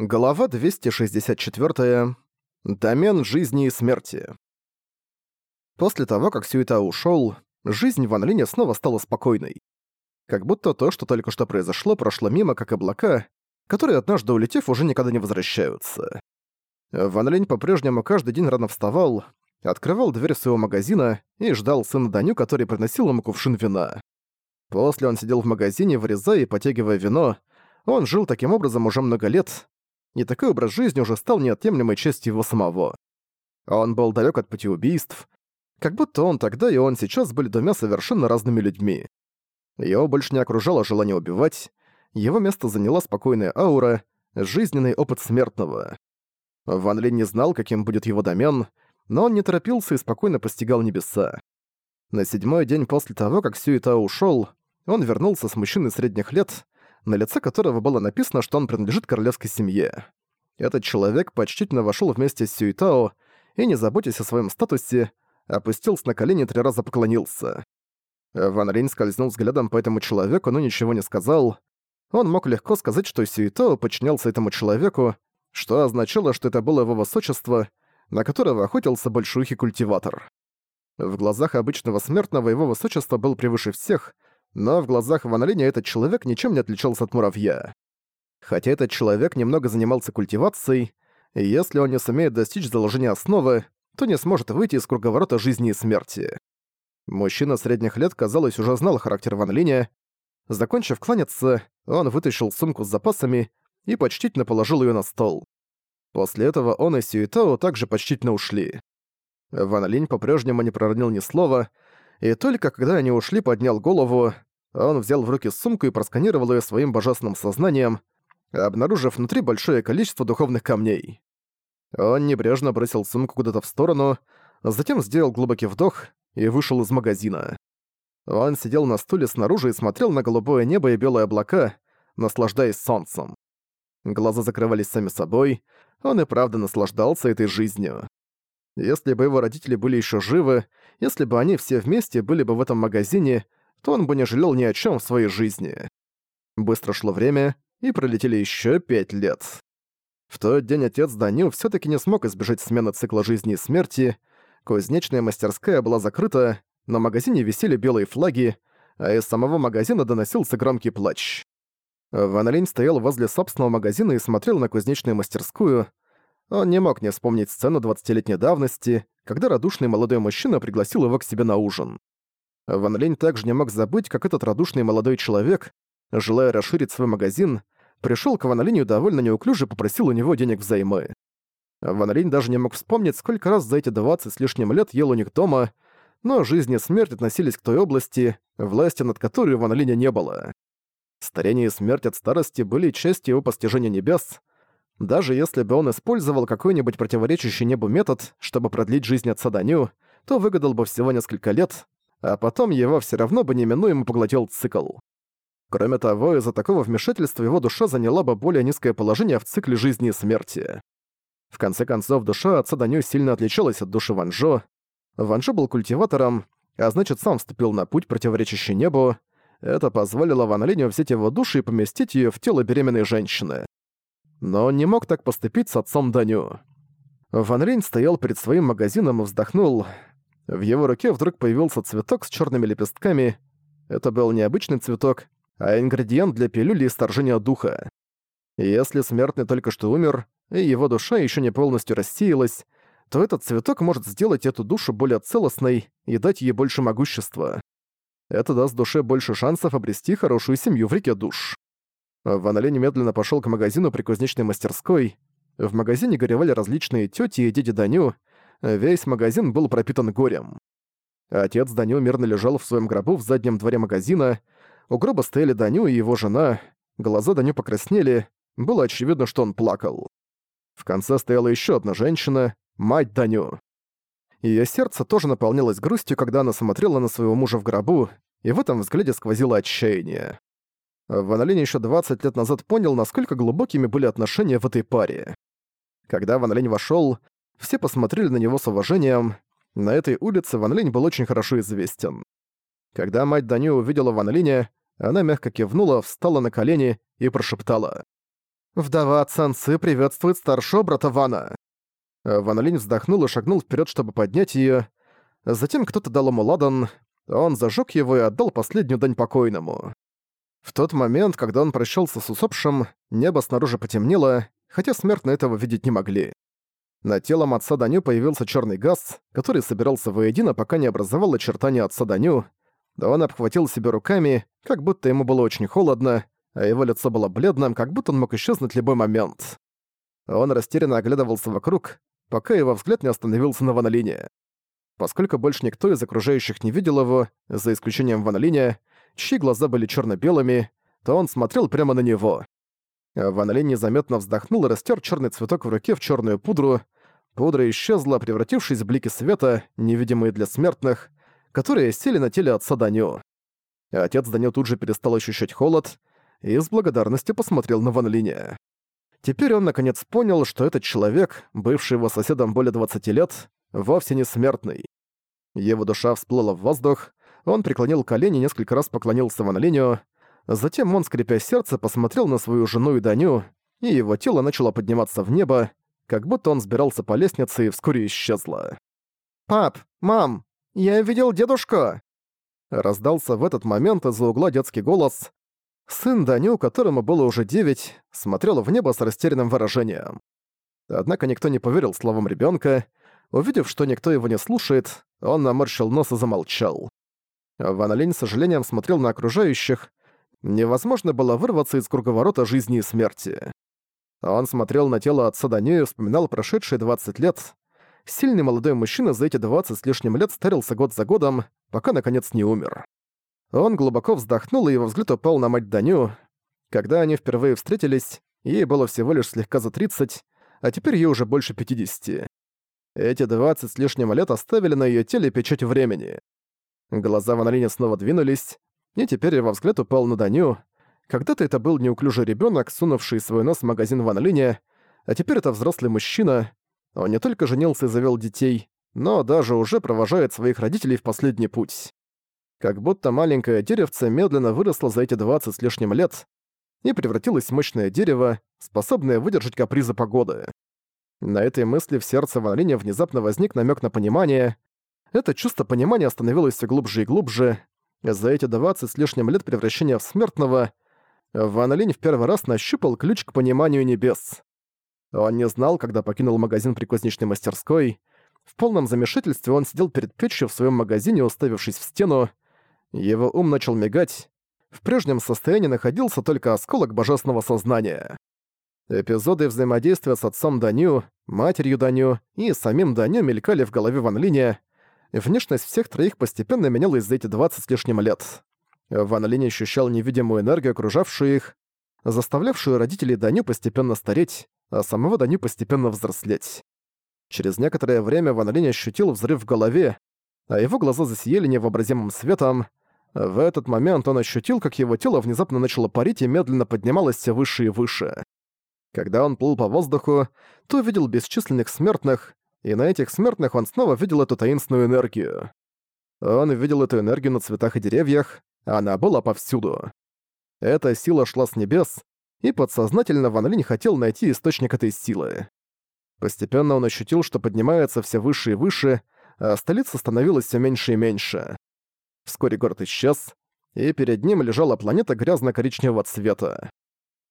Глава 264. Домен жизни и смерти. После того, как Сюита ушёл, жизнь в Анлине снова стала спокойной. Как будто то, что только что произошло, прошло мимо, как облака, которые однажды улетев уже никогда не возвращаются. Ван Линь по-прежнему каждый день рано вставал, открывал дверь своего магазина и ждал сына Даню, который приносил ему кувшин вина. После он сидел в магазине, вырезая и потягивая вино, он жил таким образом уже много лет, и такой образ жизни уже стал неотъемлемой частью его самого. Он был далек от пути убийств, как будто он тогда и он сейчас были двумя совершенно разными людьми. Его больше не окружало желание убивать, его место заняла спокойная аура, жизненный опыт смертного. Ван Линь не знал, каким будет его домен, но он не торопился и спокойно постигал небеса. На седьмой день после того, как Сюита ушёл, он вернулся с мужчиной средних лет, на лице которого было написано, что он принадлежит королевской семье. Этот человек почтительно вошел вместе с Сюитао и, не заботясь о своем статусе, опустился на колени и три раза поклонился. Ван Рейн скользнул взглядом по этому человеку, но ничего не сказал. Он мог легко сказать, что Сюитао подчинялся этому человеку, что означало, что это было его высочество, на которого охотился большухий культиватор. В глазах обычного смертного его высочество был превыше всех — но в глазах Ван Линя этот человек ничем не отличался от муравья. Хотя этот человек немного занимался культивацией, и если он не сумеет достичь заложения основы, то не сможет выйти из круговорота жизни и смерти. Мужчина средних лет, казалось, уже знал характер Ван Линя. Закончив кланяться, он вытащил сумку с запасами и почтительно положил ее на стол. После этого он и Сюитао также почтительно ушли. Ван Линь по-прежнему не проронил ни слова, и только когда они ушли, поднял голову, он взял в руки сумку и просканировал ее своим божественным сознанием, обнаружив внутри большое количество духовных камней. Он небрежно бросил сумку куда-то в сторону, затем сделал глубокий вдох и вышел из магазина. Он сидел на стуле снаружи и смотрел на голубое небо и белые облака, наслаждаясь солнцем. Глаза закрывались сами собой, он и правда наслаждался этой жизнью. Если бы его родители были еще живы, если бы они все вместе были бы в этом магазине, то он бы не жалел ни о чем в своей жизни. Быстро шло время, и пролетели еще пять лет. В тот день отец Данил все таки не смог избежать смены цикла жизни и смерти, кузнечная мастерская была закрыта, на магазине висели белые флаги, а из самого магазина доносился громкий плач. Ван стоял возле собственного магазина и смотрел на кузнечную мастерскую, он не мог не вспомнить сцену 20-летней давности, когда радушный молодой мужчина пригласил его к себе на ужин. Ван Линь также не мог забыть, как этот радушный молодой человек, желая расширить свой магазин, пришел к Ван Линю довольно неуклюже попросил у него денег взаймы. Ван Линь даже не мог вспомнить, сколько раз за эти 20 с лишним лет ел у них дома, но жизнь и смерть относились к той области, власти над которой Ван Линя не было. Старение и смерть от старости были частью его постижения небес, даже если бы он использовал какой-нибудь противоречащий небу метод, чтобы продлить жизнь отца Даню, то выгадал бы всего несколько лет, а потом его все равно бы неминуемо поглотил цикл. Кроме того, из-за такого вмешательства его душа заняла бы более низкое положение в цикле жизни и смерти. В конце концов, душа отца Даню сильно отличалась от души Ванжо. Ванжо был культиватором, а значит сам вступил на путь, противоречащий небу. Это позволило Ван Линю взять его душу и поместить ее в тело беременной женщины но он не мог так поступить с отцом Даню. Ван Рейн стоял перед своим магазином и вздохнул. В его руке вдруг появился цветок с черными лепестками. Это был не обычный цветок, а ингредиент для пилюли исторжения духа. Если смертный только что умер, и его душа еще не полностью рассеялась, то этот цветок может сделать эту душу более целостной и дать ей больше могущества. Это даст душе больше шансов обрести хорошую семью в реке душ. Ван Ле немедленно пошел к магазину при кузнечной мастерской. В магазине горевали различные тети и дети Даню. Весь магазин был пропитан горем. Отец Даню мирно лежал в своем гробу в заднем дворе магазина. У гроба стояли Даню и его жена. Глаза Даню покраснели. Было очевидно, что он плакал. В конце стояла еще одна женщина, мать Даню. Её сердце тоже наполнялось грустью, когда она смотрела на своего мужа в гробу, и в этом взгляде сквозило отчаяние. Ван Линь ещё 20 лет назад понял, насколько глубокими были отношения в этой паре. Когда Ван Линь вошёл, все посмотрели на него с уважением. На этой улице Ван Линь был очень хорошо известен. Когда мать Даню увидела Ван Линя, она мягко кивнула, встала на колени и прошептала. «Вдова Цанцы приветствует старшего брата Вана». Ван Линь вздохнул и шагнул вперед, чтобы поднять ее. Затем кто-то дал ему ладан, он зажег его и отдал последнюю дань покойному. В тот момент, когда он прощался с усопшим, небо снаружи потемнело, хотя смертно этого видеть не могли. На телом отца Даню появился черный газ, который собирался воедино, пока не образовал очертания отца Даню. Он обхватил себя руками, как будто ему было очень холодно, а его лицо было бледным, как будто он мог исчезнуть любой момент. Он растерянно оглядывался вокруг, пока его взгляд не остановился на Ванолине. Поскольку больше никто из окружающих не видел его, за исключением Ванолиня, чьи глаза были черно белыми то он смотрел прямо на него. Ван Линь незаметно вздохнул и растер черный цветок в руке в черную пудру. Пудра исчезла, превратившись в блики света, невидимые для смертных, которые сели на теле отца Даню. Отец Даню тут же перестал ощущать холод и с благодарностью посмотрел на Ван Линя. Теперь он наконец понял, что этот человек, бывший его соседом более 20 лет, вовсе не смертный. Его душа всплыла в воздух, он преклонил колени, несколько раз поклонился Ван Линю, Затем он, скрипя сердце, посмотрел на свою жену и Даню, и его тело начало подниматься в небо, как будто он сбирался по лестнице и вскоре исчезло. «Пап! Мам! Я видел дедушку!» Раздался в этот момент из-за угла детский голос. Сын Даню, которому было уже девять, смотрел в небо с растерянным выражением. Однако никто не поверил словам ребенка. Увидев, что никто его не слушает, он наморщил нос и замолчал. Ван Линь с сожалением смотрел на окружающих, невозможно было вырваться из круговорота жизни и смерти. Он смотрел на тело отца Даню и вспоминал прошедшие 20 лет. Сильный молодой мужчина за эти 20 с лишним лет старился год за годом, пока наконец не умер. Он глубоко вздохнул, и его взгляд упал на мать Даню. Когда они впервые встретились, ей было всего лишь слегка за 30, а теперь ей уже больше 50. Эти 20 с лишним лет оставили на ее теле печать времени. Глаза Ван снова двинулись, и теперь его взгляд упал на Даню. Когда-то это был неуклюжий ребенок, сунувший свой нос в магазин Ван а теперь это взрослый мужчина. Он не только женился и завел детей, но даже уже провожает своих родителей в последний путь. Как будто маленькое деревце медленно выросло за эти 20 с лишним лет и превратилось в мощное дерево, способное выдержать капризы погоды. На этой мысли в сердце Ван внезапно возник намек на понимание. Это чувство понимания становилось все глубже и глубже, за эти 20 с лишним лет превращения в смертного Ван Линь в первый раз нащупал ключ к пониманию небес. Он не знал, когда покинул магазин при кузнечной мастерской. В полном замешательстве он сидел перед печью в своем магазине, уставившись в стену. Его ум начал мигать. В прежнем состоянии находился только осколок божественного сознания. Эпизоды взаимодействия с отцом Даню, матерью Даню и самим Даню мелькали в голове Ван Линя, внешность всех троих постепенно менялась за эти 20 с лишним лет. Ван Линь ощущал невидимую энергию, окружавшую их, заставлявшую родителей Даню постепенно стареть, а самого Даню постепенно взрослеть. Через некоторое время Ван Линь ощутил взрыв в голове, а его глаза засияли невообразимым светом. В этот момент он ощутил, как его тело внезапно начало парить и медленно поднималось все выше и выше. Когда он плыл по воздуху, то увидел бесчисленных смертных, и на этих смертных он снова видел эту таинственную энергию. Он видел эту энергию на цветах и деревьях, а она была повсюду. Эта сила шла с небес, и подсознательно Ван Линь хотел найти источник этой силы. Постепенно он ощутил, что поднимается все выше и выше, а столица становилась все меньше и меньше. Вскоре город исчез, и перед ним лежала планета грязно-коричневого цвета.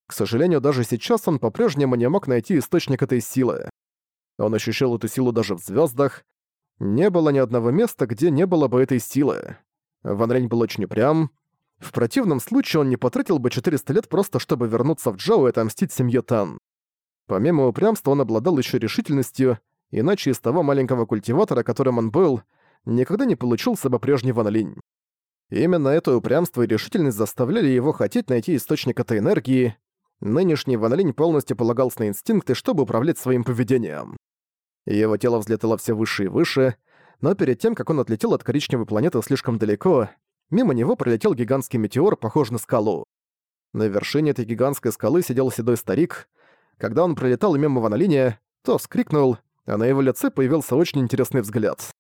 К сожалению, даже сейчас он по-прежнему не мог найти источник этой силы. Он ощущал эту силу даже в звездах. Не было ни одного места, где не было бы этой силы. Ван Рень был очень упрям. В противном случае он не потратил бы 400 лет просто чтобы вернуться в Джао и отомстить семье Тан. Помимо упрямства он обладал еще решительностью, иначе из того маленького культиватора, которым он был, никогда не получился бы прежний Ван Линь. Именно это упрямство и решительность заставляли его хотеть найти источник этой энергии. Нынешний Ван Линь полностью полагался на инстинкты, чтобы управлять своим поведением. Его тело взлетело все выше и выше, но перед тем, как он отлетел от коричневой планеты слишком далеко, мимо него пролетел гигантский метеор, похожий на скалу. На вершине этой гигантской скалы сидел седой старик. Когда он пролетал мимо Ванолиния, то вскрикнул, а на его лице появился очень интересный взгляд.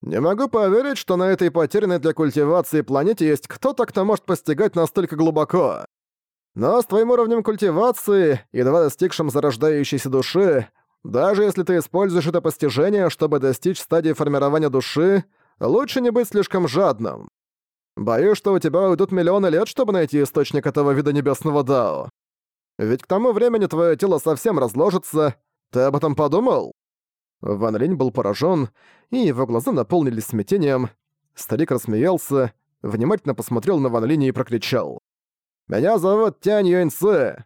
«Не могу поверить, что на этой потерянной для культивации планете есть кто-то, кто может постигать настолько глубоко. Но с твоим уровнем культивации, едва достигшим зарождающейся души, даже если ты используешь это постижение, чтобы достичь стадии формирования души, лучше не быть слишком жадным. Боюсь, что у тебя уйдут миллионы лет, чтобы найти источник этого вида небесного Дао. Ведь к тому времени твое тело совсем разложится. Ты об этом подумал?» Ван Линь был поражен, и его глаза наполнились смятением. Старик рассмеялся, внимательно посмотрел на Ван Линя и прокричал. «Меня зовут Тянь Юэньцы,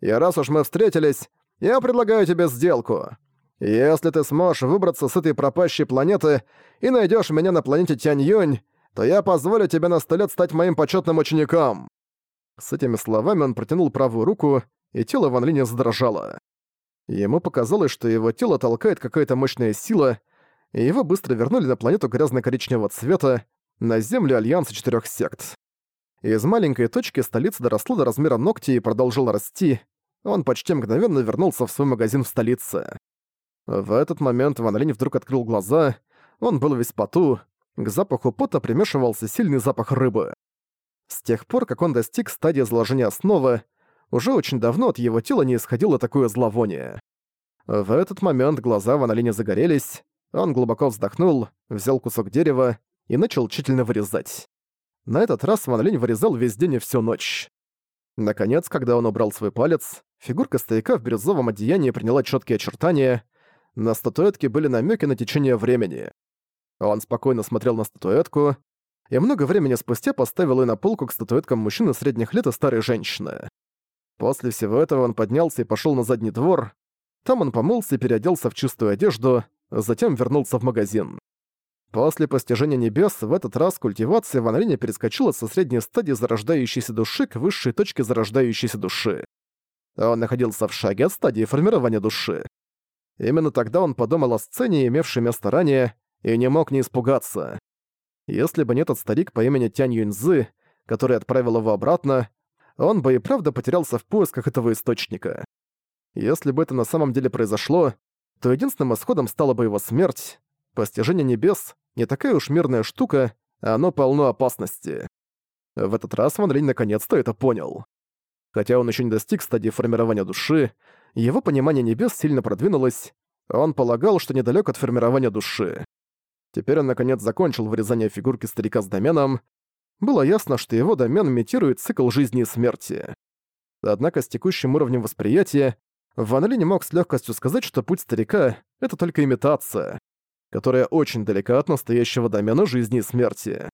и раз уж мы встретились, я предлагаю тебе сделку. Если ты сможешь выбраться с этой пропащей планеты и найдешь меня на планете Тянь-Юнь, то я позволю тебе на сто лет стать моим почетным учеником». С этими словами он протянул правую руку, и тело Ван Линя задрожало. Ему показалось, что его тело толкает какая-то мощная сила, и его быстро вернули на планету грязно-коричневого цвета, на землю Альянса Четырех Сект. Из маленькой точки столица доросла до размера ногти и продолжила расти. Он почти мгновенно вернулся в свой магазин в столице. В этот момент Ван Линь вдруг открыл глаза, он был весь поту, к запаху пота примешивался сильный запах рыбы. С тех пор, как он достиг стадии заложения основы, уже очень давно от его тела не исходило такое зловоние. В этот момент глаза Ван Линя загорелись, он глубоко вздохнул, взял кусок дерева и начал тщательно вырезать. На этот раз Ван вырезал весь день и всю ночь. Наконец, когда он убрал свой палец, фигурка стояка в бирюзовом одеянии приняла четкие очертания, на статуэтке были намеки на течение времени. Он спокойно смотрел на статуэтку, и много времени спустя поставил ее на полку к статуэткам мужчины средних лет и старой женщины. После всего этого он поднялся и пошел на задний двор. Там он помылся и переоделся в чистую одежду, затем вернулся в магазин. После постижения небес в этот раз культивация в Анрине перескочила со средней стадии зарождающейся души к высшей точке зарождающейся души. Он находился в шаге от стадии формирования души. Именно тогда он подумал о сцене, имевшей место ранее, и не мог не испугаться. Если бы не тот старик по имени Тянь Юньзы, который отправил его обратно, он бы и правда потерялся в поисках этого источника. Если бы это на самом деле произошло, то единственным исходом стала бы его смерть. Постижение небес — не такая уж мирная штука, а оно полно опасности. В этот раз Ван Линь наконец-то это понял. Хотя он еще не достиг стадии формирования души, его понимание небес сильно продвинулось, он полагал, что недалек от формирования души. Теперь он наконец закончил вырезание фигурки старика с доменом. Было ясно, что его домен имитирует цикл жизни и смерти. Однако с текущим уровнем восприятия Ван Ли не мог с легкостью сказать, что путь старика — это только имитация, которая очень далека от настоящего домена жизни и смерти.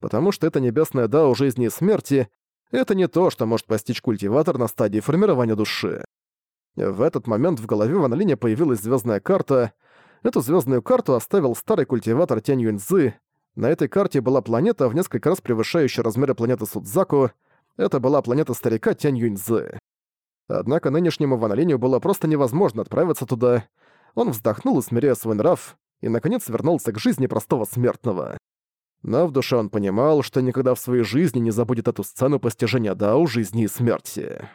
Потому что это небесное дао жизни и смерти — это не то, что может постичь культиватор на стадии формирования души. В этот момент в голове Ван Линя появилась звездная карта. Эту звездную карту оставил старый культиватор Тянь Юньцзы. На этой карте была планета, в несколько раз превышающая размеры планеты Судзаку. Это была планета старика Тянь Юньцзы. Однако нынешнему Ван Линю было просто невозможно отправиться туда. Он вздохнул, смиряя свой нрав, и, наконец, вернулся к жизни простого смертного. Но в душе он понимал, что никогда в своей жизни не забудет эту сцену постижения Дао жизни и смерти.